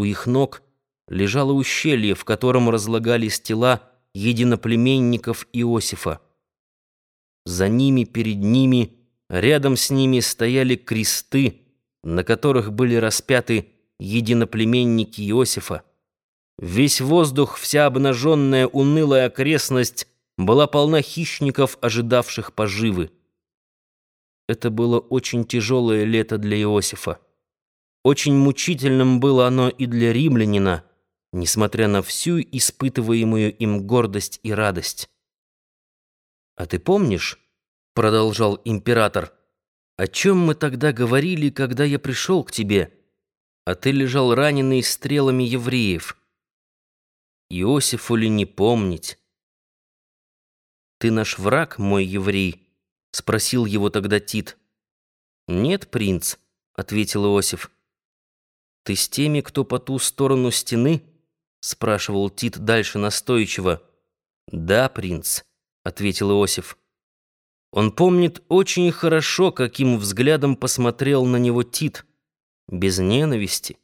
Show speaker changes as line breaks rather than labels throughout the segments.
У их ног лежало ущелье, в котором разлагались тела единоплеменников Иосифа. За ними, перед ними, рядом с ними стояли кресты, на которых были распяты единоплеменники Иосифа. Весь воздух, вся обнаженная унылая окрестность была полна хищников, ожидавших поживы. Это было очень тяжелое лето для Иосифа. Очень мучительным было оно и для римлянина, несмотря на всю испытываемую им гордость и радость. «А ты помнишь, — продолжал император, — о чем мы тогда говорили, когда я пришел к тебе, а ты лежал раненый стрелами евреев? Иосифу ли не помнить?» «Ты наш враг, мой еврей?» — спросил его тогда Тит. «Нет, принц», — ответил Иосиф. «Ты с теми, кто по ту сторону стены?» — спрашивал Тит дальше настойчиво. «Да, принц», — ответил Иосиф. Он помнит очень хорошо, каким взглядом посмотрел на него Тит. Без ненависти,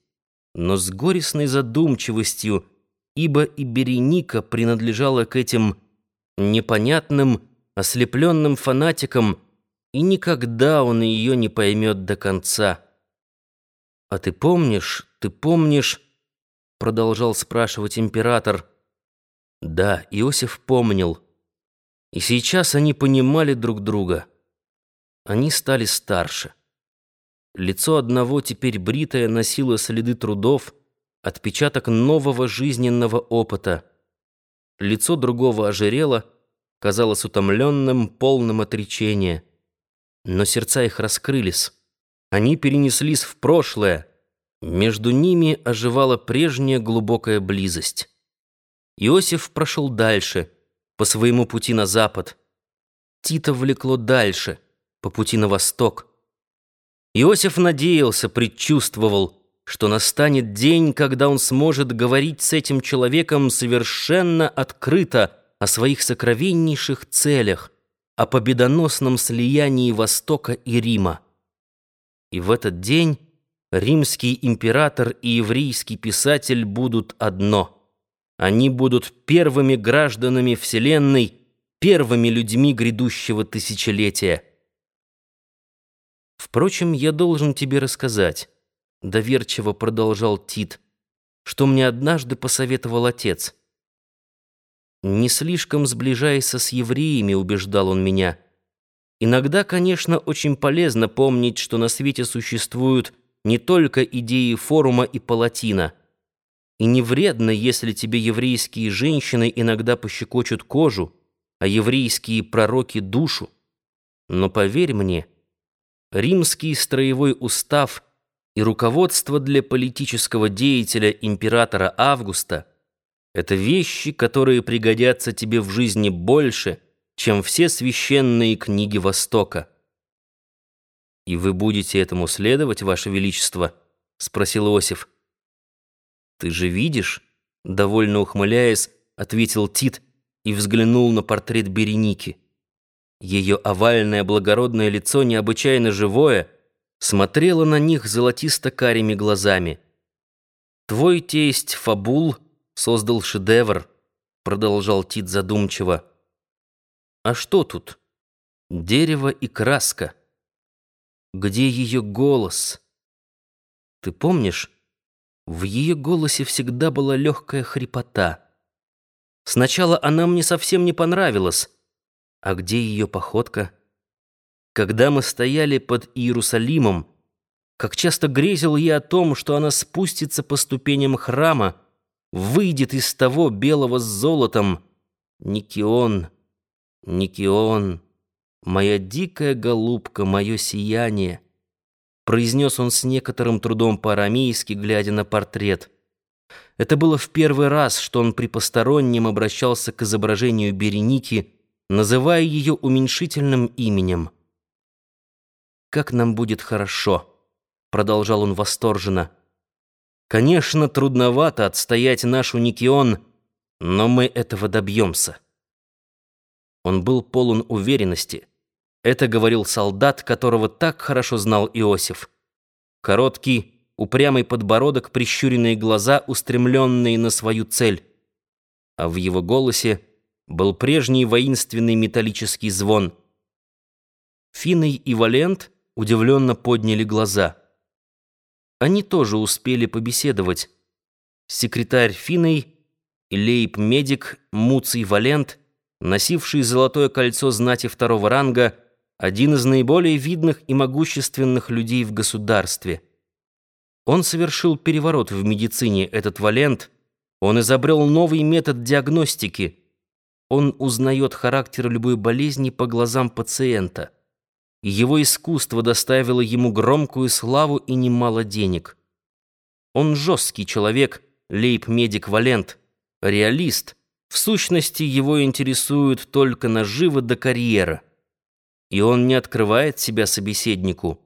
но с горестной задумчивостью, ибо и Береника принадлежала к этим непонятным, ослепленным фанатикам, и никогда он ее не поймет до конца. «А ты помнишь, ты помнишь...» — продолжал спрашивать император. Да, Иосиф помнил. И сейчас они понимали друг друга. Они стали старше. Лицо одного теперь бритое носило следы трудов, отпечаток нового жизненного опыта. Лицо другого ожирело, казалось утомленным, полным отречения. Но сердца их раскрылись. Они перенеслись в прошлое. Между ними оживала прежняя глубокая близость. Иосиф прошел дальше, по своему пути на запад. Тита влекло дальше, по пути на восток. Иосиф надеялся, предчувствовал, что настанет день, когда он сможет говорить с этим человеком совершенно открыто о своих сокровеннейших целях, о победоносном слиянии Востока и Рима. И в этот день римский император и еврейский писатель будут одно. Они будут первыми гражданами Вселенной, первыми людьми грядущего тысячелетия. Впрочем, я должен тебе рассказать, доверчиво продолжал Тит, что мне однажды посоветовал отец. Не слишком сближайся с евреями, убеждал он меня. Иногда, конечно, очень полезно помнить, что на свете существуют не только идеи форума и палатина. И не вредно, если тебе еврейские женщины иногда пощекочут кожу, а еврейские пророки — душу. Но поверь мне, римский строевой устав и руководство для политического деятеля императора Августа — это вещи, которые пригодятся тебе в жизни больше — чем все священные книги Востока. «И вы будете этому следовать, Ваше Величество?» — спросил Иосиф. «Ты же видишь?» — довольно ухмыляясь, ответил Тит и взглянул на портрет Береники. Ее овальное благородное лицо, необычайно живое, смотрело на них золотисто-карими глазами. «Твой тесть Фабул создал шедевр», — продолжал Тит задумчиво. А что тут? Дерево и краска. Где ее голос? Ты помнишь? В ее голосе всегда была легкая хрипота. Сначала она мне совсем не понравилась. А где ее походка? Когда мы стояли под Иерусалимом, как часто грезил я о том, что она спустится по ступеням храма, выйдет из того белого с золотом, Никион, «Никион, моя дикая голубка, мое сияние», произнес он с некоторым трудом по-арамейски, глядя на портрет. Это было в первый раз, что он при постороннем обращался к изображению Береники, называя ее уменьшительным именем. «Как нам будет хорошо», — продолжал он восторженно. «Конечно, трудновато отстоять нашу Никион, но мы этого добьемся». Он был полон уверенности. Это говорил солдат, которого так хорошо знал Иосиф. Короткий, упрямый подбородок, прищуренные глаза, устремленные на свою цель. А в его голосе был прежний воинственный металлический звон. Финной и Валент удивленно подняли глаза. Они тоже успели побеседовать. Секретарь Финной и лейб-медик Муций Валент, носивший золотое кольцо знати второго ранга, один из наиболее видных и могущественных людей в государстве. Он совершил переворот в медицине, этот Валент. Он изобрел новый метод диагностики. Он узнает характер любой болезни по глазам пациента. Его искусство доставило ему громкую славу и немало денег. Он жесткий человек, лейб-медик Валент, реалист. В сущности, его интересует только нажива до карьера и он не открывает себя собеседнику.